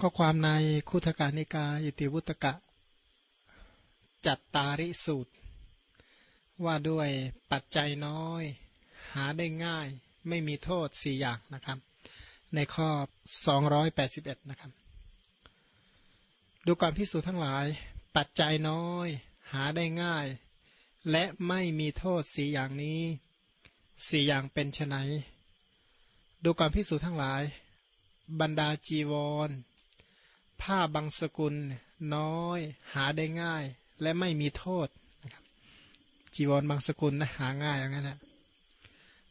ข้อความในคุถกานิกายอิติวุตกะ จัตตาริสูตร ว่าด้วยปัจจัยน้อย หาได้ง่าย ไม่มีโทษสี่อย่างนะครับ ในข้อ 281 นะครับ ดูก่อนพิสูจน์ทั้งหลาย ปัจจัยน้อย หาได้ง่าย และไม่มีโทษสี่อย่างนี้สี่อย่างเป็นไนดูก่อนพิสูจน์ทั้งหลายบรรดาจีวร ผ้าบางสกุลน้อย หาได้ง่าย และไม่มีโทษนะครับจีวรบางสกุลนะหาง่ายอย่างนั้นแหละ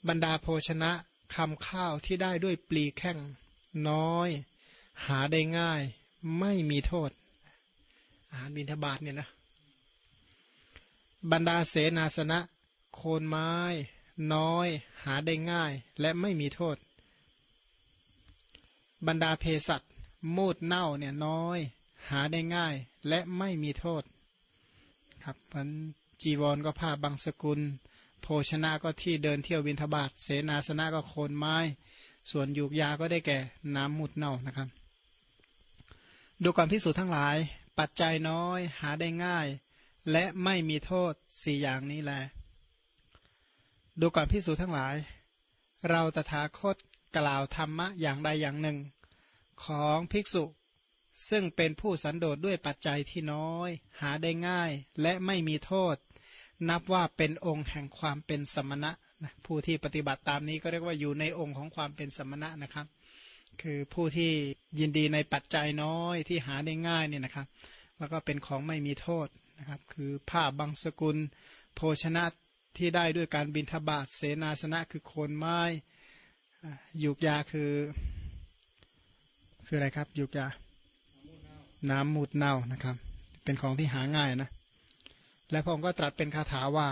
บรรดาโภชนะคำข้าวที่ได้ด้วยปลีแข้งน้อย หาได้ง่าย ไม่มีโทษ อาหารบิณฑบาตเนี่ยนะบรรดาเสนาสนะ โคนไม้ น้อย หาได้ง่าย และไม่มีโทษ บรรดาเภสัช มูดเน่าเนี่ยน้อย หาได้ง่าย และไม่มีโทษ ครับมันจีวรก็ผ้าบางสกุล โภชนะก็ที่เดินเที่ยววินทบาทเสนาสนะก็โคนไม้ ส่วนยูกยาก็ได้แก่น้ำมุดเน่านะครับ ดูก่อนพิสูจน์ทั้งหลาย ปัจจัยน้อย หาได้ง่าย และไม่มีโทษสี่อย่างนี้แหละดูก่อนพิสูจน์ทั้งหลาย เราตถาคตกล่าวธรรมะอย่างใดอย่างหนึ่ง ของภิกษุ ซึ่งเป็นผู้สันโดษด้วยปัจจัยที่น้อย หาได้ง่ายและไม่มีโทษ นับว่าเป็นองค์แห่งความเป็นสมณะผู้ที่ปฏิบัติตามนี้ก็เรียกว่าอยู่ในองค์ของความเป็นสมณะนะครับ คือผู้ที่ยินดีในปัจจัยน้อยที่หาได้ง่ายเนี่ยนะครับ แล้วก็เป็นของไม่มีโทษนะครับ คือผ้าบางสกุล โภชนะที่ได้ด้วยการบินทบาทเสนาสนะคือโคนไม้ยุกยาคือ คืออะไรครับยุกยาน้ำมูดเน่านะครับ เป็นของที่หาง่ายนะ และพระองค์ก็ตรัสเป็นคาถาว่า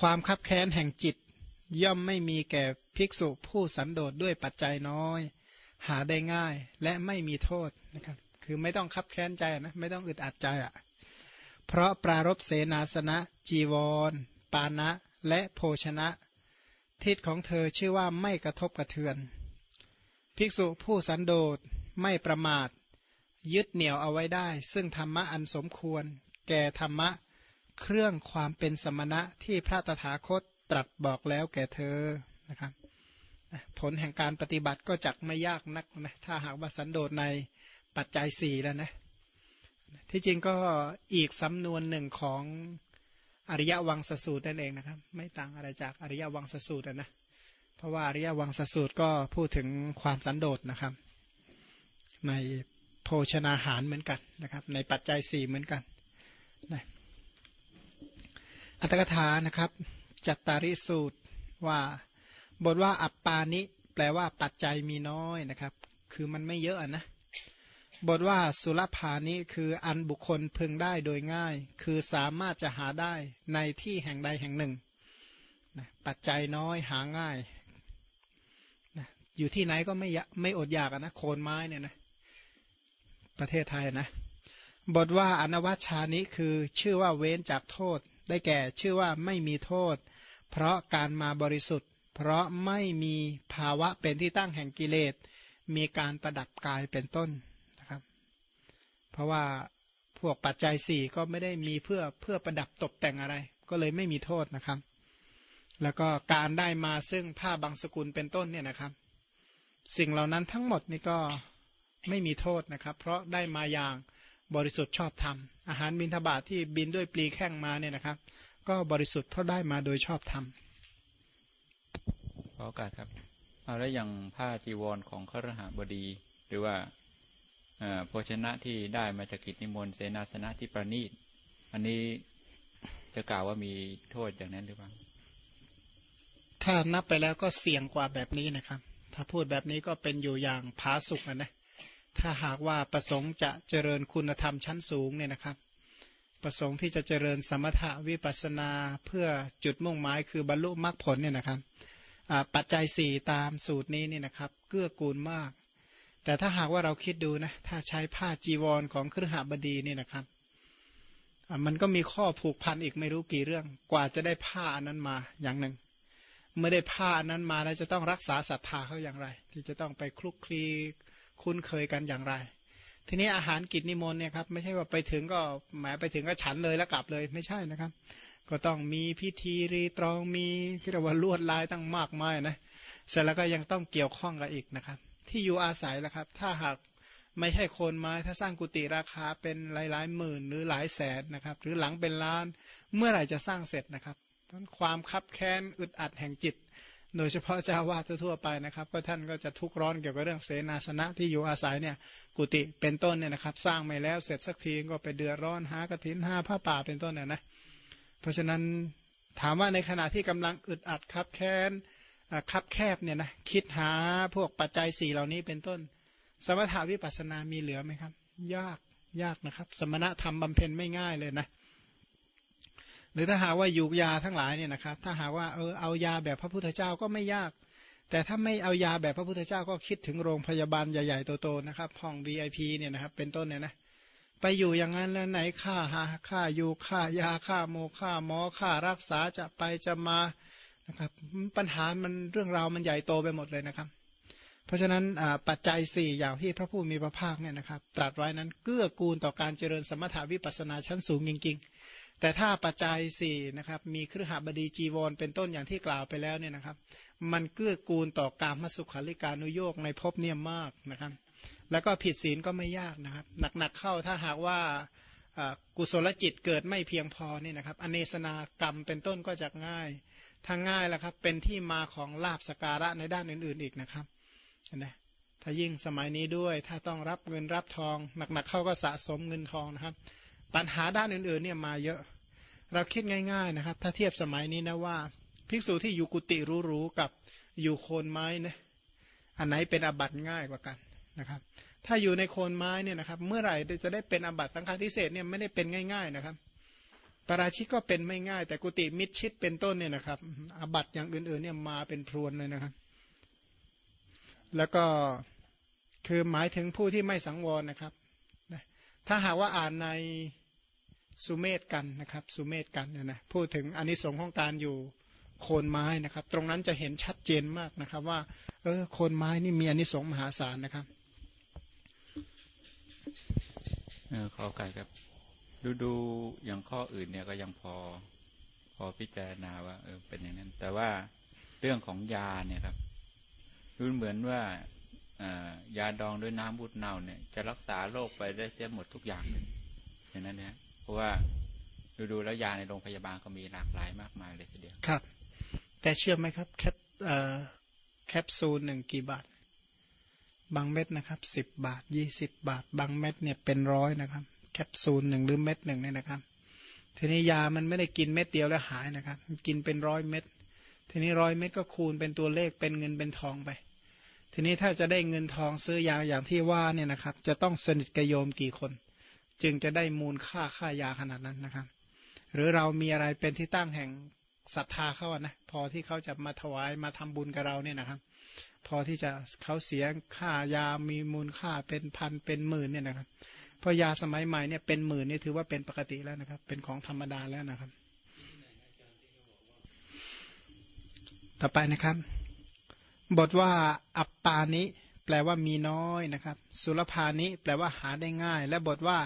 ความคับแค้นแห่งจิต ย่อมไม่มีแก่ภิกษุผู้สันโดษด้วยปัจจัยน้อย หาได้ง่ายและไม่มีโทษนะครับ คือไม่ต้องคับแค้นใจนะไม่ต้องอึดอัดใจอะ่ะ เพราะปรารบเสนาสนะ จีวร ปานะและโภชนะ ทิศของเธอชื่อว่าไม่กระทบกระเทือน ภิกษุผู้สันโดษไม่ประมาท ยึดเหนี่ยวเอาไว้ได้ ซึ่งธรรมะอันสมควร แก่ธรรมะเครื่องความเป็นสมณะที่พระตถาคตตรัสบอกแล้วแก่เธอนะครับผลแห่งการปฏิบัติก็จักไม่ยากนักนะถ้าหากว่าสันโดษในปัจจัยสี่แล้วนะที่จริงก็อีกสำนวนหนึ่งของอริยวังสสูตรนั่นเองนะครับ ไม่ต่างอะไรจากอริยวังสสูตรนะ ราะว่าอริยวังสสูตรก็พูดถึงความสันโดษนะครับ ในโภชนาหารเหมือนกันนะครับ ในปัจจัยสี่เหมือนกันนะอัตถกถานะครับ จัตตาริสูตรว่าบทว่าอัปปานิ แปลว่าปัจจัยมีน้อยนะครับ คือมันไม่เยอะนะบทว่าสุรภานิคืออันบุคคลพึงได้โดยง่าย คือสามารถจะหาได้ในที่แห่งใดแห่งหนึ่งปัจจัยน้อยหาง่าย อยู่ที่ไหนก็ไม่ไม่อดอยากนะโคนไม้เนี่ยนะประเทศไทยนะบทว่าอนวัชชานี้คือชื่อว่าเว้นจากโทษ ได้แก่ชื่อว่าไม่มีโทษ เพราะการมาบริสุทธิ์ เพราะไม่มีภาวะเป็นที่ตั้งแห่งกิเลส มีการประดับกายเป็นต้นนะครับ เพราะว่าพวกปัจจัยสี่ก็ไม่ได้มีเพื่อเพื่อประดับตกแต่งอะไร ก็เลยไม่มีโทษนะครับ แล้วก็การได้มาซึ่งผ้าบางสกุลเป็นต้นเนี่ยนะครับ สิ่งเหล่านั้นทั้งหมดนี่ก็ไม่มีโทษนะครับ เพราะได้มาอย่างบริสุทธิ์ชอบธรรม อาหารบินทบาทที่บินด้วยปลีแข้งมาเนี่ยนะครับ ก็บริสุทธิ์เพราะได้มาโดยชอบธรรมขอโอกาสครับเอาแล้วอย่างผ้าจีวรของขรหบดี หรือว่าโภชนะที่ได้มาจากกิจนิมนต์เสนาสนะที่ประณีต อันนี้จะกล่าวว่ามีโทษอย่างนั้นหรือเปล่าถ้านับไปแล้วก็เสี่ยงกว่าแบบนี้นะครับ ถ้าพูดแบบนี้ก็เป็นอยู่อย่างผาสุกนะถ้าหากว่าประสงค์จะเจริญคุณธรรมชั้นสูงเนี่ยนะครับ ประสงค์ที่จะเจริญสมถะวิปัสนาเพื่อจุดมุ่งหมายคือบรรลุมรรคผลเนี่ยนะครับปัจจัยสี่ตามสูตรนี้นี่นะครับ เกื้อกูลมาก แต่ถ้าหากว่าเราคิดดูนะถ้าใช้ผ้าจีวรของครหบดีนี่นะครับมันก็มีข้อผูกพันอีกไม่รู้กี่เรื่องกว่าจะได้ผ้าอันนั้นมาอย่างหนึ่ง เมื่อได้ผ้านั้นมาแล้วจะต้องรักษาศรัทธาเขาอย่างไร ที่จะต้องไปคลุกคลีคุ้นเคยกันอย่างไร ทีนี้อาหารกิจนิมนต์เนี่ยครับไม่ใช่ว่าไปถึงก็หมายไปถึงก็ฉันเลยแล้วกลับเลยไม่ใช่นะครับ ก็ต้องมีพิธีรีตรองมีที่เรียกว่าลวดลายตั้งมากมายนะเสร็จแล้วก็ยังต้องเกี่ยวข้องกับอีกนะครับ ที่อยู่อาศัยละครับ ถ้าหากไม่ใช่คนไม้ถ้าสร้างกุฏิราคาเป็นหลายๆหมื่นหรือหลายแสนนะครับ หรือหลังเป็นล้านเมื่อไหร่จะสร้างเสร็จนะครับ ต้นความคับแค้นอึดอัดแห่งจิต โดยเฉพาะเจ้าวาดทั่วไปนะครับ ก็ท่านก็จะทุกข์ร้อนเกี่ยวกับเรื่องเสนาสนะที่อยู่อาศัยเนี่ยกุฏิเป็นต้นเนี่ยนะครับ สร้างไม่แล้วเสร็จสักทีก็ไปเดือดร้อนหากระถินห้าผ้าป่าเป็นต้นเนี่ยนะเพราะฉะนั้นถามว่าในขณะที่กำลังอึดอัดคับแค้นคับแคบเนี่ยนะคิดหาพวกปัจจัยสี่เหล่านี้เป็นต้น สมถาวิปัสสนามีเหลือไหมครับ ยากยากนะครับ สมณธรรมบำเพ็ญไม่ง่ายเลยนะ หรือถ้าหาว่าอยู่ยาทั้งหลายเนี่ยนะครับ ถ้าหาว่าเออเอายาแบบพระพุทธเจ้าก็ไม่ยาก แต่ถ้าไม่เอายาแบบพระพุทธเจ้าก็คิดถึงโรงพยาบาลใหญ่ๆโตๆนะครับห้อง VIP เนี่ยนะครับ เป็นต้นเนี่ยนะไปอยู่อย่างนั้นแล้วไหนค่าหาค่าอยู่ค่ายาค่าโมค่าหมอค่ารักษาจะไปจะมานะครับปัญหามันเรื่องราวมันใหญ่โตไปหมดเลยนะครับ เพราะฉะนั้นปัจจัย 4 อย่างที่พระผู้มีพระภาคเนี่ยนะครับ ตรัสไว้นั้นเกื้อกูลต่อการเจริญสมถาวิปัสนาชั้นสูงจริง ๆ แต่ถ้าปัจจัยสี่นะครับมีเครือหบดีจีวร เป็นต้นอย่างที่กล่าวไปแล้วเนี่ยนะครับ มันเกื้อกูลต่อการมาสุขาริการนุโยกในภพเนี่ยมากนะครับ แล้วก็ผิดศีลก็ไม่ยากนะครับ หนักๆเข้าถ้าหากว่ากุศลจิตเกิดไม่เพียงพอเนี่ยนะครับ อเนสนากรรมเป็นต้นก็จะง่ายถ้าง่ายแล้วครับ เป็นที่มาของลาบสการะในด้านอื่นๆอีกนะครับนะถ้ายิ่งสมัยนี้ด้วยถ้าต้องรับเงินรับทอง หนักๆเข้าก็สะสมเงินทองนะครับ ปัญหาด้านอื่นๆเนี่ยมาเยอะ เราคิดง่ายๆนะครับ ถ้าเทียบสมัยนี้นะว่า ภิกษุที่อยู่กุฏิรู้ๆกับอยู่โคนไม้นะอันไหนเป็นอบัตง่ายกว่ากันนะครับ ถ้าอยู่ในโคนไม้เนี่ยนะครับ เมื่อไหร่จะได้เป็นอบัตสังฆาทิเศษเนี่ยไม่ได้เป็นง่ายๆนะครับปราชิกก็เป็นไม่ง่าย แต่กุฏิมิดชิดเป็นต้นเนี่ยนะครับอบัตอย่างอื่นๆเนี่ยมาเป็นพรวนเลยนะครับ แล้วก็คือหมายถึงผู้ที่ไม่สังวรนะครับ ถ้าหากว่าอ่านใน สุเมธกันนะครับ สุเมธกันนี่ยนะพูดถึงอนนิสงส์ของการอยู่โคนไม้นะครับ ตรงนั้นจะเห็นชัดเจนมากนะครับ ว่าเออโคนไม้นี่มีอนนิสงส์มหาศาลนะครับเออขอไก่ครับ ดูดูอย่างข้ออื่นเนี่ยก็ยังพอพอพิจารณาว่าเออเป็นอย่างนั้น แต่ว่าเรื่องของยาเนี่ยครับดูเหมือนว่ายาดองด้วยน้ำบุดเน่าเนี่ย จะรักษาโรคไปได้เสียหมดทุกอย่างเลยอย่างนั้นนะ เพราะว่าดูดูแล้วยาในโรงพยาบาลก็มีหลากหลายมากมายเลยทีเดียวครับ แต่เชื่อไหมครับ แคปแคปซูลหนึ่งกี่บาท บางเม็ดนะครับสิบบาทยี่สิบบาท บางเม็ดเนี่ยเป็นร้อยนะครับ แคปซูลหนึ่งหรือเม็ดหนึ่งเนี่ยนะครับ ทีนี้ยามันไม่ได้กินเม็ดเดียวแล้วหายนะครับ กินเป็นร้อยเม็ดทีนี้ร้อยเม็ดก็คูณเป็นตัวเลขเป็นเงินเป็นทองไป ทีนี้ถ้าจะได้เงินทองซื้อยาอย่างที่ว่าเนี่ยนะครับ จะต้องสนิทกโยมกี่คน จึงจะได้มูลค่าค่ายาขนาดนั้นนะครับ หรือเรามีอะไรเป็นที่ตั้งแห่งศรัทธาเขาอะนะพอที่เขาจะมาถวายมาทำบุญกับเราเนี่ยนะครับ พอที่จะเขาเสียค่ายามีมูลค่าเป็นพันเป็นหมื่นเนี่ยนะครับเพราะยาสมัยใหม่เนี่ยเป็นหมื่นนี่ถือว่าเป็นปกติแล้วนะครับ เป็นของธรรมดาแล้วนะครับ ต่อไปนะครับ บทว่าอัปปานิแปลว่ามีน้อยนะครับ สุลภานิแปลว่าหาได้ง่าย และบทว่า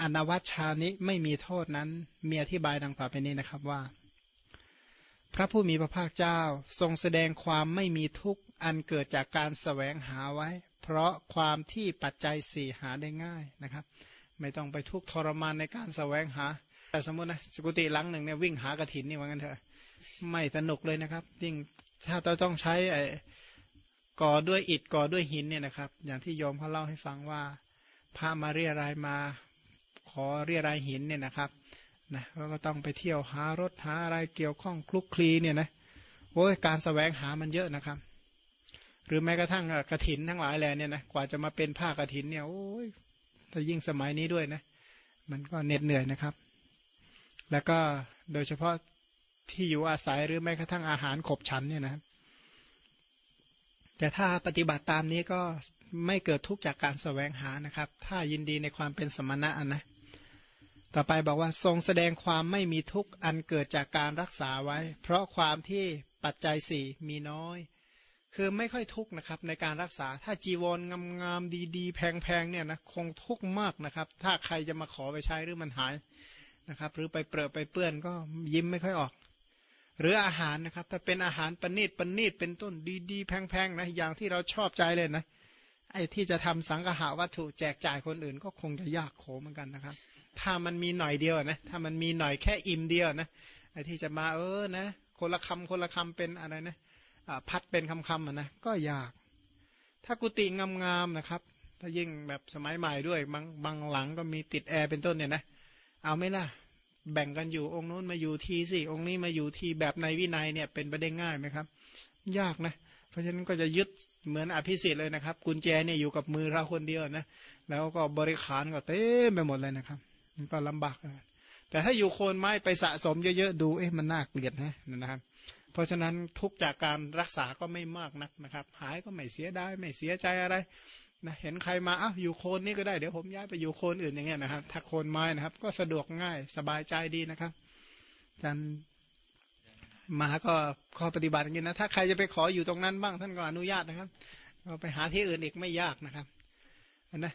อนวัชชานิไม่มีโทษนั้น มีอธิบายดังต่อไปนี้นะครับว่า พระผู้มีพระภาคเจ้าทรงแสดงความไม่มีทุกข์อันเกิดจากการสแสวงหาไว้ เพราะความที่ปัจจัยสี่หาได้ง่ายนะครับ ไม่ต้องไปทุกข์ทรมานในการสแสวงหา แต่สมมตินะสกุติหลังหนึ่งเนี่ยวิ่งหากระถินนี่ว่างั้นเถอะไม่สนุกเลยนะครับยิ่งถ้าเราต้องใช้ไก่อด้วยอิฐก่อด้วยหินเนี่ยนะครับ อย่างที่โยมเขาเล่าให้ฟังว่าพระมาเรียรายมา ขอเรียรายหินเนี่ยนะครับนะก็ต้องไปเที่ยวหารถหาอะไรเกี่ยวข้องคลุกคลีเนี่ยนะโอ้ยการสแสวงหามันเยอะนะครับ หรือแม้กระทั่งกระถินทั้งหลายแหล่เนี่ยนะกว่าจะมาเป็นผ้ากระถินเนี่ยโอ้ยถ้ายิ่งสมัยนี้ด้วยนะ มันก็เหน็ดเหนื่อยนะครับ แล้วก็โดยเฉพาะที่อยู่อาศัยหรือแม้กระทั่งอาหารขบฉันเนี่ยนะแต่ถ้าปฏิบัติตามนี้ก็ไม่เกิดทุกข์จากการสแสวงหานะครับ ถ้ายินดีในความเป็นสมณะนะ ต่อไปบอกว่าทรงแสดงความไม่มีทุกข์อันเกิดจากการรักษาไว้ เพราะความที่ปัจจัยสี่มีน้อย คือไม่ค่อยทุกข์นะครับในการรักษาถ้าจีวรงามๆดีๆ แพงๆเนี่ยนะคงทุกข์มากนะครับ ถ้าใครจะมาขอไปใช้หรือมันหายนะครับ หรือไปเปรอะไปเปื้อนก็ยิ้มไม่ค่อยออก หรืออาหารนะครับถ้าเป็นอาหารปณิดปณิดเป็นต้นดีๆ แพงๆนะอย่างที่เราชอบใจเลยนะไอ้ที่จะทำสังหาวัตถุแจกจ่ายคนอื่นก็คงจะยากโขเหมือนกันนะครับ ถ้ามันมีหน่อยเดียวนะถ้ามันมีหน่อยแค่อิ่มเดียวนะไอ้ที่จะมาเออนะคนละคำคนละคำเป็นอะไรนะพัดเป็นคำๆอะนะก็ยาก ถ้ากุฏิงามๆนะครับ ถ้ายิ่งแบบสมัยใหม่ด้วยบางบางหลังก็มีติดแอร์เป็นต้นเนี่ยนะเอาไหมล่ะแบ่งกันอยู่องค์นู้นมาอยู่ทีสิองค์นี้มาอยู่ทีแบบในวินัยเนี่ยเป็นไปได้ง่ายไหมครับ ยากนะ เพราะฉะนั้นก็จะยึดเหมือนอภิสิทธิ์เลยนะครับ กุญแจเนี่ยอยู่กับมือเราคนเดียวนะแล้วก็บริขารก็เต็มไปหมดเลยนะครับ มันก็ลำบากแต่ถ้าอยู่โคนไม้ไปสะสมเยอะๆดูเอ๊ะมันน่าเกลียดนะนะครับ เพราะฉะนั้นทุกจากการรักษาก็ไม่มากนักนะครับ หายก็ไม่เสียได้ไม่เสียใจอะไรนะเห็นใครมาอ้าวอยู่โคนนี้ก็ได้เดี๋ยวผมย้ายไปอยู่โคนอื่นอย่างเงี้ยนะครับ ถ้าโคนไม้นะครับ ก็สะดวกง่ายสบายใจดีนะครับจันมาก็ข้อปฏิบัติอย่างนี้นะถ้าใครจะไปขออยู่ตรงนั้นบ้างท่านก็อนุญาตนะครับเราไปหาที่อื่นอีกไม่ยากนะครับนะ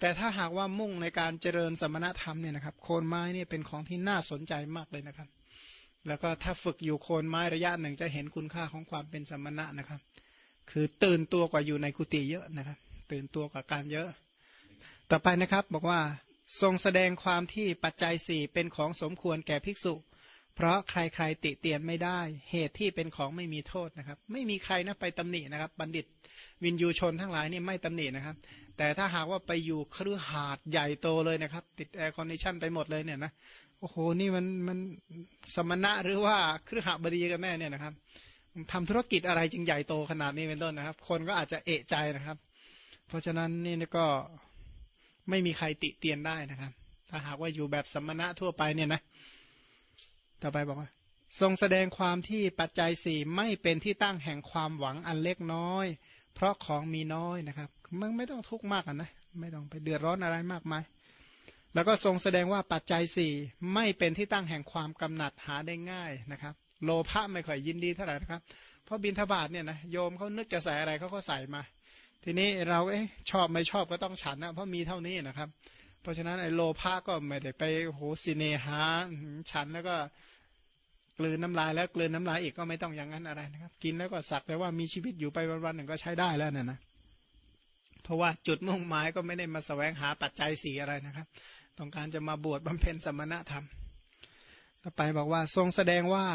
แต่ถ้าหากว่ามุ่งในการเจริญสมณธรรมเนี่ยนะครับโคนไม้เนี่ยเป็นของที่น่าสนใจมากเลยนะครับ แล้วก็ถ้าฝึกอยู่โคนไม้ระยะหนึ่งจะเห็นคุณค่าของความเป็นสมณะนะครับ คือตื่นตัวกว่าอยู่ในกุฏิเยอะนะครับ ตื่นตัวกว่าการเยอะ ต่อไปนะครับบอกว่าทรงแสดงความที่ปัจจัยสี่เป็นของสมควรแก่ภิกษุ เพราะใครๆติเตียนไม่ได้ เหตุที่เป็นของไม่มีโทษนะครับ ไม่มีใครนะไปตำหนินะครับ บัณฑิตวิญญูชนทั้งหลายนี่ไม่ตำหนินะครับ แต่ถ้าหากว่าไปอยู่คฤหาสน์ใหญ่โตเลยนะครับ ติด air condition ไปหมดเลยเนี่ยนะโอ้โหนี่มันมันสมณะหรือว่าครือหาบดีกันแน่เนี่ยนะครับทำธุรกิจอะไรจึงใหญ่โตขนาดนี้เป็นต้นนะครับ คนก็อาจจะเอะใจนะครับ เพราะฉะนั้นนี่ก็ไม่มีใครติเตียนได้นะครับ ถ้าหากว่าอยู่แบบสมณะทั่วไปเนี่ยนะ ต่อไปบอกว่า ทรงแสดงความที่ปัจจัยสี่ไม่เป็นที่ตั้งแห่งความหวังอันเล็กน้อย เพราะของมีน้อยนะครับมึงไม่ต้องทุกข์มากนะไม่ต้องไปเดือดร้อนอะไรมากมายแล้วก็ทรงแสดงว่าปัจจัยสี่ไม่เป็นที่ตั้งแห่งความกำหนัดหาได้ง่ายนะครับ โลภะไม่ค่อยยินดีเท่าไหร่นะครับ เพราะบินทบาทเนี่ยนะโยมเขานึกจะใส่อะไรเขาก็ใส่มา ทีนี้เราเอ๊ะชอบไม่ชอบก็ต้องฉันนะเพราะมีเท่านี้นะครับ เพราะฉะนั้นไอ้โลภะก็ไม่ได้ไปโหสิเนหาฉันแล้วก็กลืนน้ำลายแล้วกลืนน้ำลายอีกก็ไม่ต้องอย่างนั้นอะไรนะครับ กินแล้วก็สักแต่ว่ามีชีวิตอยู่ไปวันๆหนึ่งก็ใช้ได้แล้วเนี่ยนะเพราะว่าจุดมุ่งหมายก็ไม่ได้มาสแสวงหาปัจจัยสีอะไรนะครับ ต้องการจะมาบวชบำเพ็ญสมณธรรม ต่อไปบอกว่าทรงแสดงว่า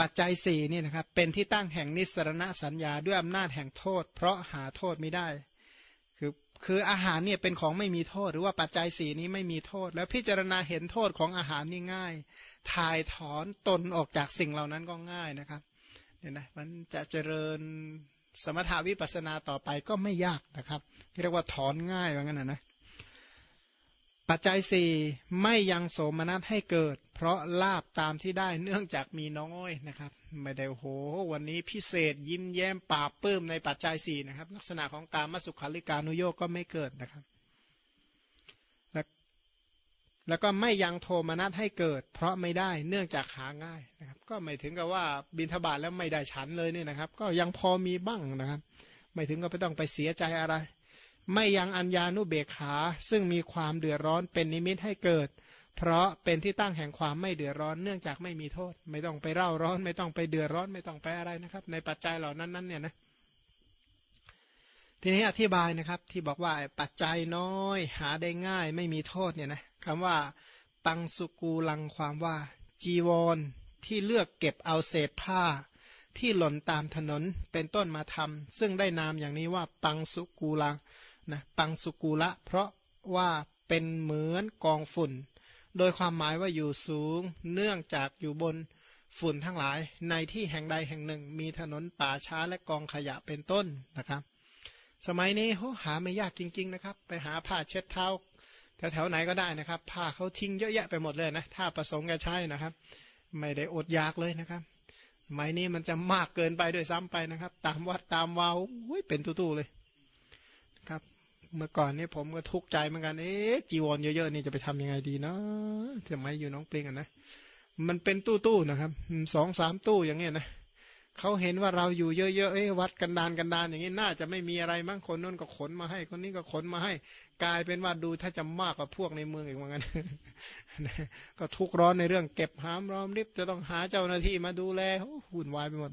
ปัจจัยสี่นี่นะครับเป็นที่ตั้งแห่งนิสรณสัญญาด้วยอำนาจแห่งโทษ เพราะหาโทษไม่ได้ คืออาหารเนี่ยเป็นของไม่มีโทษ หรือว่าปัจจัยสี่นี้ไม่มีโทษ แล้วพิจารณาเห็นโทษของอาหารนี่ง่าย ถ่ายถอนตนออกจากสิ่งเหล่านั้นก็ง่ายนะครับเนี่ยนะมันจะเจริญสมถาวิปัสนาต่อไปก็ไม่ยากนะครับเรียกว่าถอนง่ายว่างั้นนะนะ ปัจจัยสี่ไม่ยังโสมนัสให้เกิด เพราะลาบตามที่ได้เนื่องจากมีน้อยนะครับ ไม่ได้โห วันนี้พิเศษยิ้มแย้มปาบปื้มในปัจจัยสี่นะครับ ลักษณะของการมาสุขาริการุโยกก็ไม่เกิดนะครับ แล้วแล้วก็ไม่ยังโทมนัสให้เกิด เพราะไม่ได้เนื่องจากหาง่ายนะครับ ก็ไม่ถึงกับว่าบินทบาทแล้วไม่ได้ฉันเลยเนี่ยนะครับ ก็ยังพอมีบ้างนะครับ ไม่ถึงกับไม่ต้องไปเสียใจอะไร ไม่ยังอัญญานุเบกขา ซึ่งมีความเดือดร้อนเป็นนิมิตให้เกิด เพราะเป็นที่ตั้งแห่งความไม่เดือดร้อนเนื่องจากไม่มีโทษ ไม่ต้องไปเร่าร้อน ไม่ต้องไปเดือดร้อนไม่ต้องไปอะไรนะครับ ในปัจจัยเหล่านั้นนั้นเนี่ยนะทีนี้อธิบายนะครับที่บอกว่าปัจจัยน้อย หาได้ง่าย ไม่มีโทษเนี่ยนะคำว่า ปังสุกูลังความว่า จีวร ที่เลือกเก็บเอาเศษผ้า ที่หล่นตามถนนเป็นต้นมาทำซึ่งได้นามอย่างนี้ว่า ปังสุกูลัง นะปังสุกูละ เพราะว่าเป็นเหมือนกองฝุ่น โดยความหมายว่าอยู่สูง เนื่องจากอยู่บนฝุ่นทั้งหลายในที่แห่งใดแห่งหนึ่ง มีถนนป่าช้าและกองขยะเป็นต้นนะครับ สมัยนี้โหหาไม่ยากจริง ๆ นะครับ ไปหาผ้าเช็ดเท้าแถวๆไหนก็ได้นะครับ ผ้าเขาทิ้งเยอะแยะไปหมดเลยนะถ้าประสงค์จะใช้นะครับ ไม่ได้อดอยากเลยนะครับสมัยนี้มันจะมากเกินไปด้วยซ้ำไปนะครับ ตามวัดตามวาวเป็นตู้ๆเลย เมื่อก่อนนี้ผมก็ทุกข์ใจเหมือนกัน เอ๊ะจีวรเยอะๆนี่จะไปทำยังไงดีเนะจะไม่อยู่น้องเปลงกันนะ มันเป็นตู้ๆนะครับสองสามตู้อย่างเงี้ยนะเขาเห็นว่าเราอยู่เยอะๆเอ้วัดกันดานกันดานอย่างนี้น่าจะไม่มีอะไรมั้งคนนู้นก็ขนมาให้ คนนี้ก็ขนมาให้ กลายเป็นว่าดูถ้าจะมากกว่าพวกในเมืองอีกเหมือนกันก็ทุกร้อนในเรื่องเก็บหามรอมริบจะต้องหาเจ้าหน้าที่มาดูแลหุ่นวายไปหมด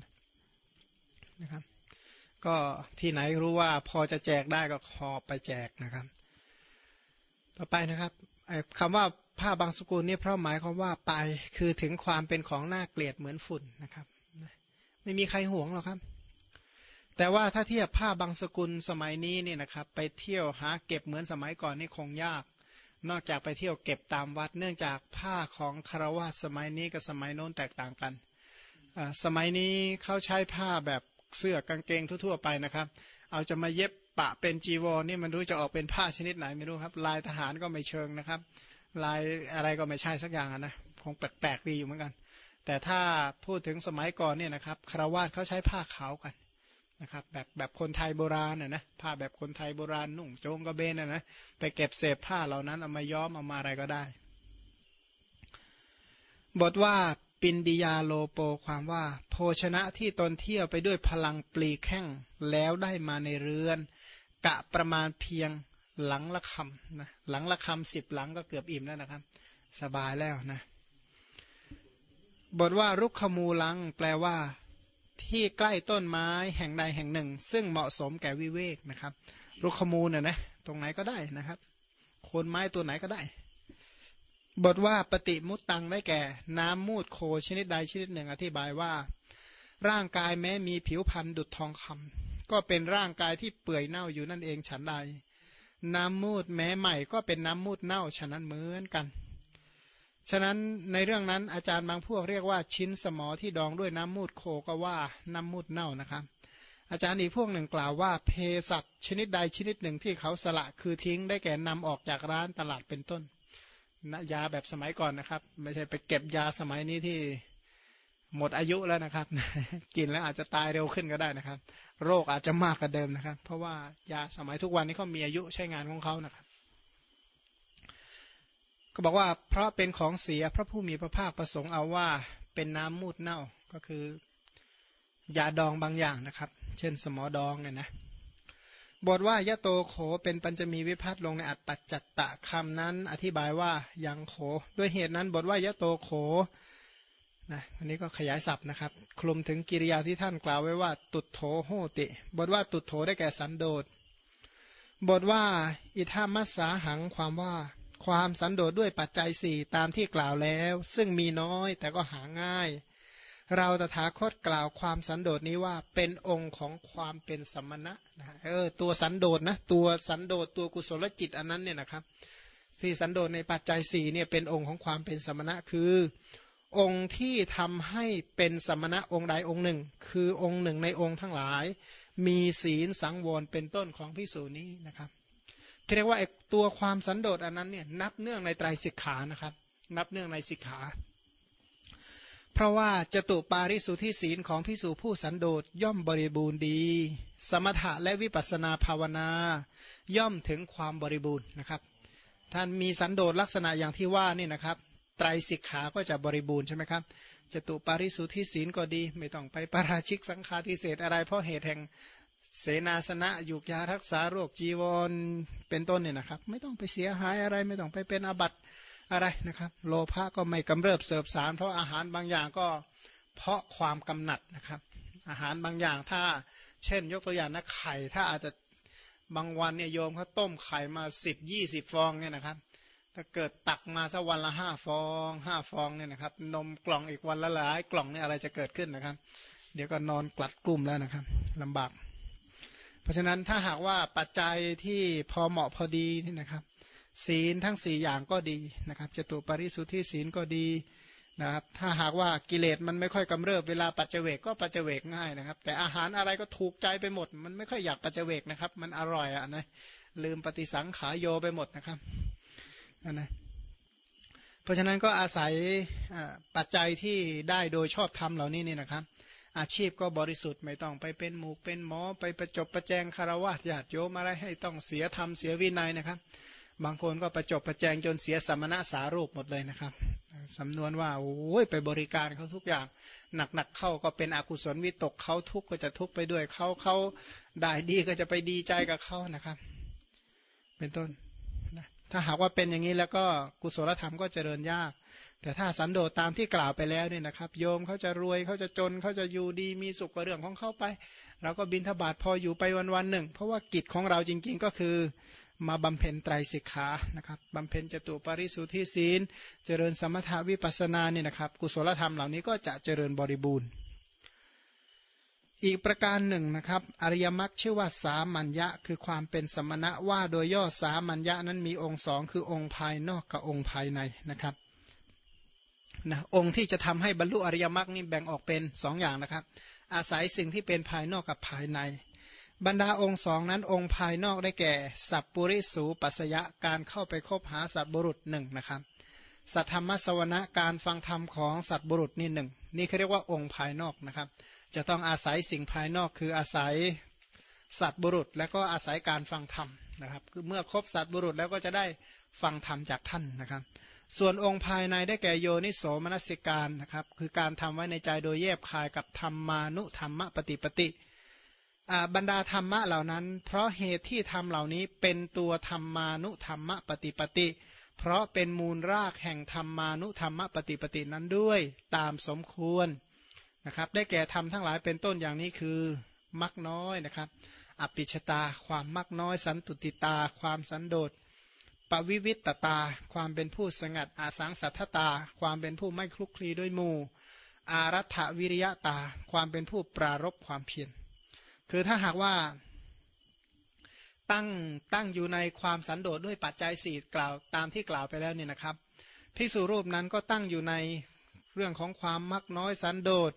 นะครับ ก็ที่ไหนรู้ว่าพอจะแจกได้ก็ขอไปแจกนะครับ ต่อไปนะครับคำว่าผ้าบางสกุลนี่เพราะหมายความว่าไปคือถึงความเป็นของน่าเกลียดเหมือนฝุ่นนะครับ ไม่มีใครห่วงหรอกครับ แต่ว่าถ้าเทียบผ้าบางสกุลสมัยนี้นี่นะครับ ไปเที่ยวหาเก็บเหมือนสมัยก่อนนี่คงยาก นอกจากไปเที่ยวเก็บตามวัด เนื่องจากผ้าของคารวะสมัยนี้กับสมัยโน้นแตกต่างกันสมัยนี้เขาใช้ผ้าแบบ เสื้อกางเกงทั่วๆไปนะครับ เอาจะมาเย็บปะเป็นจีวรนี่มันรู้จะออกเป็นผ้าชนิดไหนไม่รู้ครับ ลายทหารก็ไม่เชิงนะครับ ลายอะไรก็ไม่ใช่สักอย่างนะคงแปลกๆดีอยู่เหมือนกัน แต่ถ้าพูดถึงสมัยก่อนเนี่ยนะครับคารวาสเขาใช้ผ้าขาวกันนะครับแบบแบบคนไทยโบราณน่ะนะผ้าแบบคนไทยโบราณนุ่งโจงกระเบนน่ะนะไปเก็บเศษผ้าเหล่านั้นเอามาย้อมเอามาอะไรก็ได้ บทว่า ปินดิยาโลโปความว่า โภชนะที่ตนเที่ยวไปด้วยพลังปลีแข้งแล้วได้มาในเรือน กะประมาณเพียงหลังละคำนะหลังละคำสิบหลังก็เกือบอิ่มแล้วนะครับ สบายแล้วนะ บทว่ารุกขมูลัง แปลว่า ที่ใกล้ต้นไม้แห่งใดแห่งหนึ่ง ซึ่งเหมาะสมแก่วิเวกนะครับ รุกขมูลเนี่ยนะ ตรงไหนก็ได้นะครับโคนไม้ตัวไหนก็ได้ บทว่าปฏิมุตตังได้แก่ น้ำมูดโคชนิดใดชนิดหนึ่ง อธิบายว่า ร่างกายแม้มีผิวพันธุ์ดุจทองคำก็เป็นร่างกายที่เปื่อยเน่าอยู่นั่นเองฉันใด น้ำมูดแม้ใหม่ก็เป็นน้ำมูดเน่าฉะนั้นเหมือนกัน ฉะนั้นในเรื่องนั้นอาจารย์บางพวกเรียกว่าชิ้นสมอที่ดองด้วยน้ำมูดโคก็ว่าน้ำมูดเน่านะครับ อาจารย์อีกพวกหนึ่งกล่าวว่าเพสัตชนิดใดชนิดหนึ่งที่เขาสละคือทิ้งได้แก่นำออกจากร้านตลาดเป็นต้น นะยาแบบสมัยก่อนนะครับ ไม่ใช่ไปเก็บยาสมัยนี้ที่หมดอายุแล้วนะครับ กินแล้วอาจจะตายเร็วขึ้นก็ได้นะครับ โรคอาจจะมากกว่าเดิมนะครับ เพราะว่ายาสมัยทุกวันนี้เขามีอายุใช้งานของเขานะครับ ก็บอกว่าเพราะเป็นของเสียพระผู้มีพระภาคประสงค์เอาว่าเป็นน้ำมูดเน่าก็คือยาดองบางอย่างนะครับ เช่นสมอดองเนี่ยนะ บทว่ายะโตโขเป็นปัญจมีวิพัตลงในอัตปัจจัตตะคำนั้น อธิบายว่ายังโข ด้วยเหตุนั้นบทว่ายะโตโขนะอันนี้ก็ขยายศัพท์นะครับ คลุมถึงกิริยาที่ท่านกล่าวไว้ว่า ตุดโถโหติ บทว่าตุดโถได้แก่สันโดษ บทว่า อิทามัสสาหังความว่า ความสันโดษด้วยปัจจัยสี่ตามที่กล่าวแล้ว ซึ่งมีน้อยแต่ก็หาง่าย เราตถาคตกล่าวความสันโดษนี้ว่าเป็นองค์ของความเป็นสมณะนะเออตัวสันโดษนะตัวสันโดษตัวกุศลจิตอันนั้นเนี่ยนะครับที่สันโดษในปัจจัยสี่เนี่ยเป็นองค์ของความเป็นสมณะคือ องค์ที่ทำให้เป็นสมณะองค์ใดองค์หนึ่ง คือองค์หนึ่งในองค์ทั้งหลาย มีศีลสังวรเป็นต้นของพิสูจนี้นะครับเรียกว่าตัวความสันโดษอันนั้นเนี่ยนับเนื่องในไตรสิกขานะครับ นับเนื่องในสิกขา เพราะว่าจตุปาริสุทธิศีลของพิสูผู้สันโดษย่อมบริบูรณ์ดี สมถะและวิปัสนาภาวนา ย่อมถึงความบริบูรณ์นะครับ ท่านมีสันโดษลักษณะอย่างที่ว่านี่นะครับไตรสิกขาก็จะบริบูรณ์ใช่ไหมครับจตุปาริสุทธิศีลก็ดี ไม่ต้องไปปาราชิกสังฆาทิเศษอะไรเพราะเหตุแห่งเสนาสนะยุกยารักษาโรคจีวรเป็นต้นเนี่ยนะครับ ไม่ต้องไปเสียหายอะไรไม่ต้องไปเป็นอบัติ อะไรนะครับ โลภะก็ไม่กำเริบเสบสาร เพราะอาหารบางอย่างก็เพราะความกำหนัดนะครับ อาหารบางอย่างถ้าเช่น ยกตัวอย่างนะไข่ถ้าอาจจะบางวันเนี่ยโยมเขาต้มไข่มาสิบยี่สิบฟองเนี่ยนะครับถ้าเกิดตักมาสักวันละห้าฟองห้าฟองเนี่ยนะครับ นมกล่องอีกวันละหลายกล่องเนี่ยอะไรจะเกิดขึ้นนะครับ เดี๋ยวก็นอนกลัดกลุ่มแล้วนะครับลำบาก เพราะฉะนั้นถ้าหากว่าปัจจัยที่พอเหมาะพอดีนี่นะครับ ศีลทั้งสี่อย่างก็ดีนะครับจตุปริสุทธิศีลก็ดีนะครับถ้าหากว่ากิเลสมันไม่ค่อยกำเริบเวลาปัจเจเวกก็ปัจเจเวกง่ายนะครับ แต่อาหารอะไรก็ถูกใจไปหมด มันไม่ค่อยอยากปัจเจเวกนะครับ มันอร่อยอะนะลืมปฏิสังขายโยไปหมดนะครับนะเพราะฉะนั้นก็อาศัยปัจจัยที่ได้โดยชอบธรรมเหล่านี้นี่นะครับ อาชีพก็บริสุทธิ์ไม่ต้องไปเป็นหมูเป็นหมอ ไปประจบประแจงคารวะญาติโยมอะไรให้ต้องเสียธรรมเสียวินัยนะครับ บางคนก็ประจบประแจงจนเสียสมณะสารูปหมดเลยนะครับสำนวนว่าโอ้ยไปบริการเขาทุกอย่าง หนักๆเข้าก็เป็นอกุศลวิตกเขาทุกข์ก็จะทุกข์ไปด้วยเขาเขาได้ดีก็จะไปดีใจกับเขานะครับ เป็นต้นถ้าหากว่าเป็นอย่างนี้แล้วก็กุศลธรรมก็เจริญยาก แต่ถ้าสันโดษตามที่กล่าวไปแล้วเนี่ยนะครับ โยมเขาจะรวยเขาจะจนเขาจะอยู่ดีมีสุขกับเรื่องของเขาไป เราก็บินทบาทพออยู่ไปวันวันหนึ่ง เพราะว่ากิจของเราจริง ๆ ก็คือ มาบำเพ็ญไตรสิกขานะครับบำเพ็ญจตุปริสุทธิศีล เจริญสมถาวิปัสนาเนี่ยนะครับ กุศลธรรมเหล่านี้ก็จะเจริญบริบูรณ์ อีกประการหนึ่งนะครับ อริยมรรคชื่อว่าสามัญญะ คือความเป็นสมณะว่าโดยย่อสามัญญะนั้นมีองค์สองคือองค์ภายนอกกับองค์ภายในนะครับนะองค์ที่จะทำให้บรรลุอริยมรรคนี่แบ่งออกเป็นสองอย่างนะครับ อาศัยสิ่งที่เป็นภายนอกกับภายใน บรรดาองค์สองนั้นองค์ภายนอกได้แก่ สัพปุริสูปัสยะการเข้าไปคบหาสัตบุรุษหนึ่งนะครับ สัทธรรมสวนะการฟังธรรมของสัตบุรุษนี่หนึ่งนี่เขาเรียกว่าองค์ภายนอกนะครับ จะต้องอาศัยสิ่งภายนอกคืออาศัยสัตบุรุษ และก็อาศัยการฟังธรรมนะครับคือเมื่อคบสัตบุรุษแล้วก็จะได้ฟังธรรมจากท่านนะครับ ส่วนองค์ภายในได้แก่โยนิโสมนสิการนะครับ คือการทำไว้ในใจโดยแยบคายกับธรรมานุธรรมปฏิปติ บรรดาธรรมะเหล่านั้น เพราะเหตุที่ทำเหล่านี้เป็นตัวธรรมานุธรรมปฏิปติ เพราะเป็นมูลรากแห่งธรรมานุธรรมปฏิปตินั้นด้วยตามสมควรนะครับ ได้แก่ธรรมทั้งหลายเป็นต้นอย่างนี้คือมักน้อยนะครับอปิชตา ความมักน้อย สันตุติตา ความสันโดษปวิวิตตา ความเป็นผู้สงัด อาสังสัทธตา ความเป็นผู้ไม่คลุกคลีด้วยมูอารัฐวิริยะตา ความเป็นผู้ปรารบความเพียร คือถ้าหากว่าตั้งตั้งอยู่ในความสันโดษด้วยปัจจัยสี่กล่าวตามที่กล่าวไปแล้วเนี่ยนะครับพิสูรูปนั้นก็ตั้งอยู่ในเรื่องของความมักน้อยสันโดษ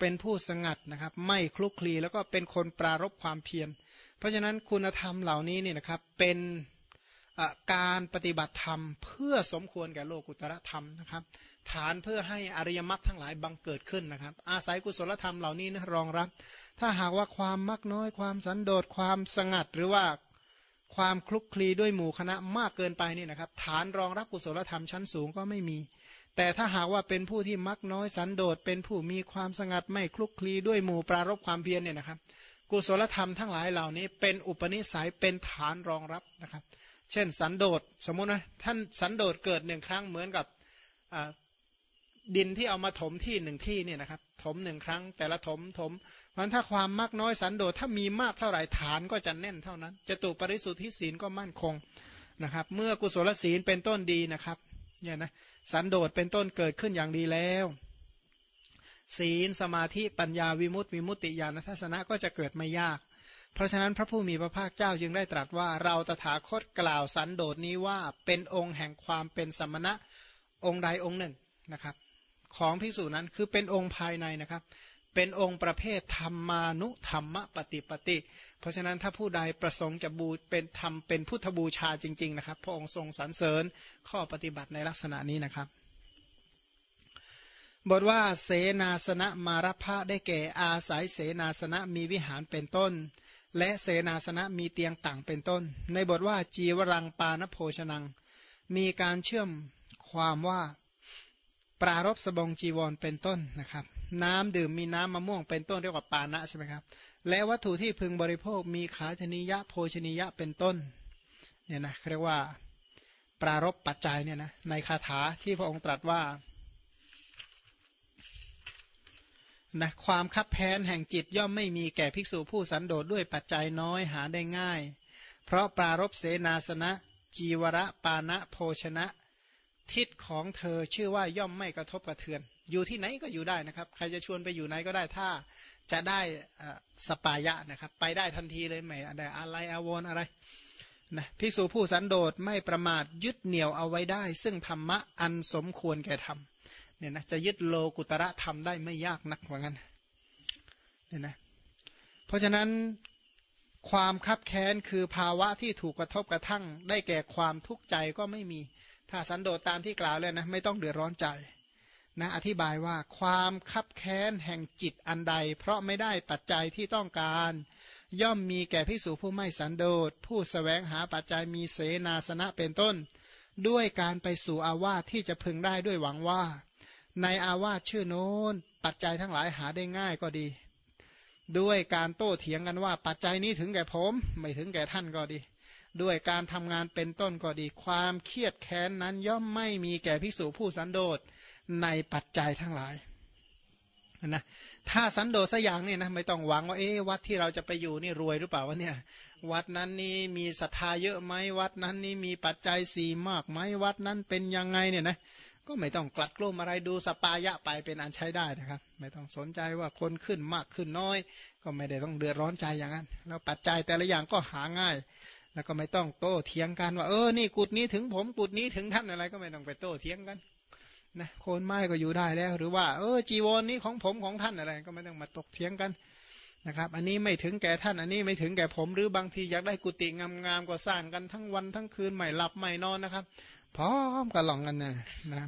เป็นผู้สงัดนะครับ ไม่คลุกคลีแล้วก็เป็นคนปรารบความเพียร เพราะฉะนั้นคุณธรรมเหล่านี้เนี่ยนะครับเป็น การปฏิบัติธรรม เพื่อสมควรแก่โลกุตระธรรมนะครับ ฐานเพื่อให้อริยมรรคทั้งหลายบังเกิดขึ้นนะครับ อาศัยกุศลธรรมเหล่านี้นะรองรับ ถ้าหากว่าความมักน้อย ความสันโดษความสงัดหรือว่าความคลุกคลีด้วยหมู่คณะมากเกินไปนี่นะครับ ฐานรองรับกุศลธรรมชั้นสูงก็ไม่มี แต่ถ้าหากว่าเป็นผู้ที่มักน้อยสันโดษเป็นผู้มีความสงัดไม่คลุกคลีด้วยหมู่ปรารบความเพียรเนี่ยนะครับ กุศลธรรมทั้งหลายเหล่านี้ เป็นอุปนิสัยเป็นฐานรองรับนะครับ เช่นสันโดษสมมุตินะท่านสันโดษเกิดหนึ่งครั้งเหมือนกับดินที่เอามาถมที่หนึ่งที่เนี่ยนะครับถมหนึ่งครั้ง แต่ละถมถมมันถ้าความมากน้อยสันโดษถ้ามีมากเท่าไหร่ฐานก็จะแน่นเท่านั้นจะตุปริสุทธิศีลก็มั่นคงนะครับ เมื่อกุศลศีลเป็นต้นดีนะครับเนี่ยนะสันโดษเป็นต้นเกิดขึ้นอย่างดีแล้ว ศีลสมาธิปัญญาวิมุตติวิมุตติญาณทัศนะก็จะเกิดไม่ยาก เพราะฉะนั้นพระผู้มีพระภาคเจ้าจึงได้ตรัสว่าเราตถาคตกล่าวสันโดษนี้ว่าเป็นองค์แห่งความเป็นสมณะองค์ใดองค์หนึ่งนะครับ ของพิสูจนั้นคือเป็นองค์ภายในนะครับ เป็นองค์ประเภทธรรมานุธรรมปฏิปติ เพราะฉะนั้นถ้าผู้ใดประสงค์จะบูเป็นธรรมเป็นพุทธบูชาจริง ๆ นะครับ พระองค์ทรงสรรเสริญข้อปฏิบัติในลักษณะนี้นะครับบทว่าเสนาสนะมารพะได้แก่อาศัยเสนาสนะมีวิหารเป็นต้น และเสนาสนะมีเตียงต่างเป็นต้น ในบทว่าจีวรังปานโภชนัง มีการเชื่อมความว่าปรารบสบงจีวรเป็นต้นนะครับ น้ำดื่มมีน้ำมะม่วงเป็นต้นเรียกว่าปานะใช่ไหมครับ และวัตถุที่พึงบริโภคมีขาชนิยะโภชนิยะเป็นต้นเนี่ยนะเรียกว่าปรารบปัจจัยเนี่ยนะในคาถาที่พระองค์ตรัสว่า นะความคับแพ้นแห่งจิตย่อมไม่มีแก่ภิกษุผู้สันโดษด้วยปัจจัยน้อยหาได้ง่าย เพราะปรารบเสนาสนะ จีวระปานะโภชนะ ทิศของเธอชื่อว่าย่อมไม่กระทบกระเทือน อยู่ที่ไหนก็อยู่ได้นะครับ ใครจะชวนไปอยู่ไหนก็ได้ถ้าจะได้สปายะนะครับ ไปได้ทันทีเลยไม่ได้อะไรอาวรอะไรนะพิสูจผู้สันโดษไม่ประมาทยึดเหนี่ยวเอาไว้ได้ ซึ่งธรรมะอันสมควรแก่ธรรม เนี่ยนะจะยึดโลกุตระธรรมได้ไม่ยากนักว่างั้นเนี่ยนะเพราะฉะนั้นความคับแค้นคือภาวะที่ถูกกระทบกระทั่ง ได้แก่ความทุกข์ใจก็ไม่มี ถ้าสันโดษตามที่กล่าวเลยนะไม่ต้องเดือดร้อนใจนะอธิบายว่าความคับแค้นแห่งจิตอันใด เพราะไม่ได้ปัจจัยที่ต้องการ ย่อมมีแก่พิสูผู้ไม่สันโดษ ผู้สแสวงหาปัจจัยมีเสนาสนะเป็นต้น ด้วยการไปสู่อาวาสที่จะพึงได้ด้วยหวังว่า ในอาวาสชื่อโน้น ปัจจัยทั้งหลายหาได้ง่ายก็ดี ด้วยการโต้เถียงกันว่า ปัจจัยนี้ถึงแก่ผม ไม่ถึงแก่ท่านก็ดี ด้วยการทำงานเป็นต้นก็ดี ความเครียดแค้นนั้นย่อมไม่มีแก่ภิกษุผู้สันโดษในปัจจัยทั้งหลายนะถ้าสันโดษสัอย่างเนี่ยนะไม่ต้องหวังว่าเอ๊วัดที่เราจะไปอยู่นี่รวยหรือเปล่าวะเนี่ย วัดนั้นนี่มีศรัทธาเยอะไหมวัดนั้นนี่มีปัจจัยสี่มากไหมวัดนั้นเป็นยังไงเนี่ยนะ ก็ไม่ต้องกลัดกลุ้มอะไรดูสปายะไปเป็นอันใช้ได้นะครับ ไม่ต้องสนใจว่าคนขึ้นมากขึ้นน้อย ก็ไม่ได้ต้องเดือดร้อนใจอย่างนั้น แล้วปัจจัยแต่ละอย่างก็หาง่าย แล้วก็ไม่ต้องโต้เถียงกันว่าเออนี่กุดนี้ถึงผมกุดนี้ถึงท่านอะไรก็ไม่ต้องไปโต้เถียงกันนะโคนไม้ก็อยู่ได้แล้ว หรือว่าเออจีวรนนี้ของผมของท่านอะไรก็ไม่ต้องมาตกเถียงกันนะครับ อันนี้ไม่ถึงแก่ท่านอันนี้ไม่ถึงแก่ผมหรือบางทีอยากได้กุฏิงามๆก็สร้างกันทั้งวันทั้งคืนไม่หลับไม่นอนนะครับ พร้อมกันหลองกันนะนะ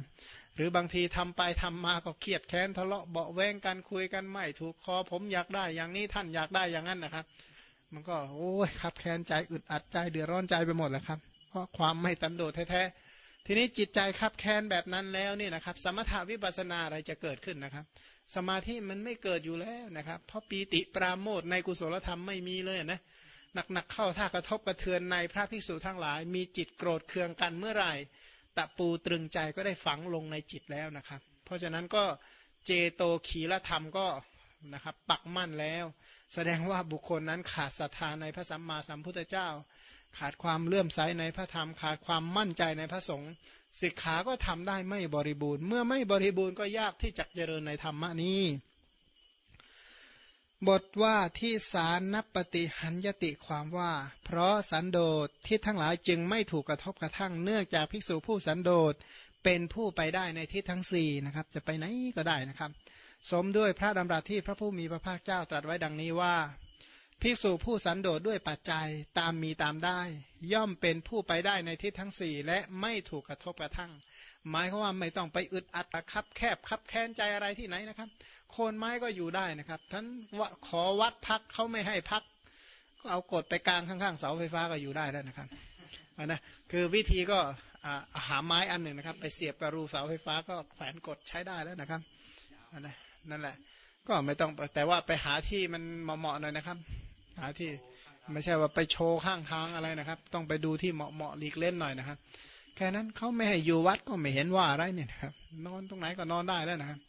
หรือบางทีทำไปทำมาก็เครียดแค้นทะเลาะเบาแวงกันคุยกันไม่ถูกคอผมอยากได้อย่างนี้ท่านอยากได้อย่างนั้นนะครับ มันก็โอ้ยขับแค้นใจอึดอัดใจเดือดร้อนใจไปหมดแหละครับ เพราะความไม่สันโดษแท้ๆทีนี้จิตใจคับแค้นแบบนั้นแล้วนี่นะครับ สมถาวิปัสนาอะไรจะเกิดขึ้นนะครับ สมาธิมันไม่เกิดอยู่แล้วนะครับ เพราะปีติปราโมทในกุศลธรรมไม่มีเลยนะ หนักๆเข้าถ้ากระทบกระเทือนในพระภิกษุทั้งหลาย มีจิตโกรธเคืองกันเมื่อไหร่ตะปูตรึงใจก็ได้ฝังลงในจิตแล้วนะครับ เพราะฉะนั้นก็เจโตขีละธรรมก็นะครับปักมั่นแล้ว แสดงว่าบุคคลนั้นขาดศรัทธาในพระสัมมาสัมพุทธเจ้า ขาดความเลื่อมใสในพระธรรม ขาดความมั่นใจในพระสงฆ์สิกขาก็ทำได้ไม่บริบูรณ์ เมื่อไม่บริบูรณ์ก็ยากที่จะเจริญในธรรมนี้ บทว่าที่สารนับปฏิหันยติความว่า เพราะสันโดษที่ทั้งหลายจึงไม่ถูกกระทบกระทั่งเนื่องจากภิกษุผู้สันโดษเป็นผู้ไปได้ในทิศทั้งสี่นะครับ จะไปไหนก็ได้นะครับ สมด้วยพระดำรัสที่พระผู้มีพระภาคเจ้าตรัสไว้ดังนี้ว่า ภิกษุผู้สันโดษด้วยปัจจัยตามมีตามได้ ย่อมเป็นผู้ไปได้ในทิศทั้งสี่และไม่ถูกกระทบกระทั่ง หมายความว่าไม่ต้องไปอึดอัดคับแคบคับแค้นใจอะไรที่ไหนนะครับ คนไม้ก็อยู่ได้นะครับท่านขอวัดพักเขาไม่ให้พัก ก็เอากดไปกลางข้างๆเสาไฟฟ้าก็อยู่ได้แล้วนะครับนะคือวิธีก็หาไม้อันหนึ่งนะครับ ไปเสียบกระรูเสาไฟฟ้าก็แขวนกดใช้ได้แล้วนะครับนะนั่นแหละ ก็ไม่ต้องแต่ว่าไปหาที่มันเหมาะๆหน่อยนะครับ หาที่ไม่ใช่ว่าไปโชว์ข้างทางอะไรนะครับ ต้องไปดูที่เหมาะเหลีกเล่นหน่อยนะครับ แค่นั้นเขาไม่ให้อยู่วัดก็ไม่เห็นว่าอะไรเนี่ยครับ นอนตรงไหนก็นอนได้แล้วนะครับ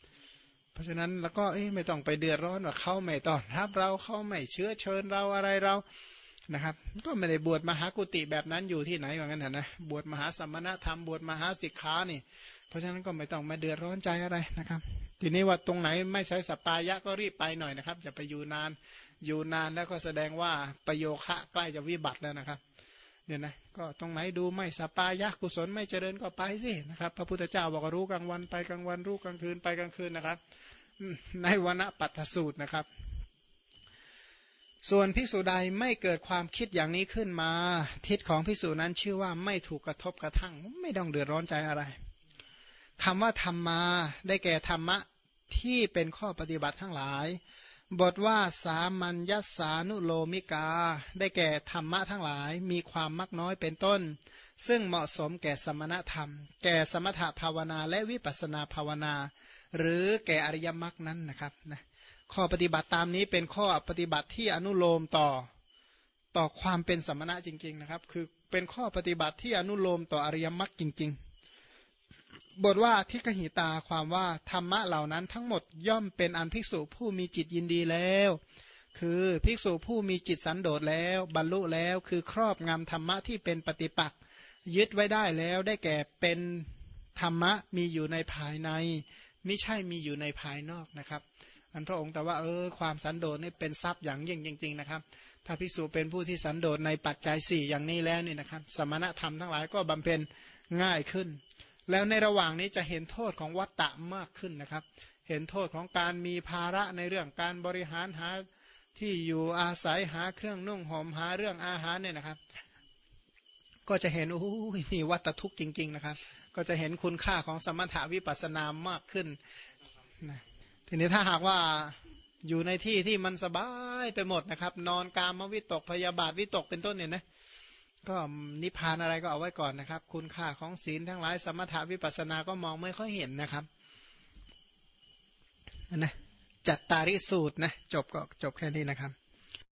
ราะฉะนั้นแล้วก็ไม่ต้องไปเดือดร้อนว่าเขาไม่ต้อนรับเราเขาไม่เชื้อเชิญเราอะไรเรานะครับ ก็ไม่ได้บวชมหากุติแบบนั้นอยู่ที่ไหนเหมือนกันนะบวชมหาสมณธรรมบวชมหาสิกขานี่ เพราะฉะนั้นก็ไม่ต้องมาเดือดร้อนใจอะไรนะครับ ทีนี้ว่าตรงไหนไม่ใช้สปายะก็รีบไปหน่อยนะครับ จะไปอยู่นานอยู่นานแล้วก็แสดงว่าประโยคะใกล้จะวิบัติแล้วนะครับ เนี่ยนะก็ตรงไหนดูไม่สปายะกุศลไม่เจริญก็ไปสินะครับ พระพุทธเจ้าบอกรู้กลางวันไปกลางวันรู้กลางคืนไปกลางคืนนะครับในวันปัตถสูตรนะครับ ส่วนพิสูจใดไม่เกิดความคิดอย่างนี้ขึ้นมา ทิศของพิสูจนั้นชื่อว่าไม่ถูกกระทบกระทั่ง ไม่ต้องเดือดร้อนใจอะไรคำว่าธรรมมาได้แก่ธรรมะที่เป็นข้อปฏิบัติทั้งหลาย บทว่าสามัญญสานุโลมิกา ได้แก่ธรรมะทั้งหลายมีความมักน้อยเป็นต้น ซึ่งเหมาะสมแก่สมณธรรม แก่สมถภาวนาและวิปัสนาภาวนา หรือแก่อริยมรรคนั้นนะครับนะข้อปฏิบัติตามนี้เป็นข้อปฏิบัติที่อนุโลมต่อต่อความเป็นสมณะจริง ๆนะครับ คือเป็นข้อปฏิบัติที่อนุโลมต่ออริยมรรคจริง ๆ บทว่าทิกหิตาความว่าธรรมะเหล่านั้นทั้งหมดย่อมเป็นอันภิกษุผู้มีจิตยินดีแล้ว คือภิกษุผู้มีจิตสันโดษแล้วบรรลุแล้วคือครอบงำธรรมะที่เป็นปฏิปักษ์ยึดไว้ได้แล้วได้แก่เป็นธรรมะมีอยู่ในภายใน ไม่ใช่มีอยู่ในภายนอกนะครับ อันพระองค์แต่ว่าเออความสันโดษนี่เป็นทรัพย์อย่างยิ่งจริงๆนะครับ ถ้าภิกษุเป็นผู้ที่สันโดษในปัจจัย4อย่างนี้แล้วนี่นะครับ สมณธรรมทั้งหลายก็บำเพ็ญง่ายขึ้น แล้วในระหว่างนี้จะเห็นโทษของวัตตะมากขึ้นนะครับ เห็นโทษของการมีภาระในเรื่องการบริหารหาที่อยู่อาศัยหาเครื่องนุ่งห่มหาเรื่องอาหารเนี่ยนะครับ ก็จะเห็นโอ้ยมีวัตทุกข์จริง ๆ นะครับ ก็จะเห็นคุณค่าของสมถาวิปัสสนามากขึ้นนะทีนี้ถ้าหากว่าอยู่ในที่ที่มันสบายไปหมดนะครับ นอนกามวิตกพยาบาทวิตกเป็นต้นเนี่ยนะ ก็นิพพานอะไรก็เอาไว้ก่อนนะครับ คุณค่าของศีลทั้งหลายสมถาวิปัสสนาก็มองไม่ค่อยเห็นนะครับนะจัตตาริสูตรนะจบก็จบแค่นี้นะครับ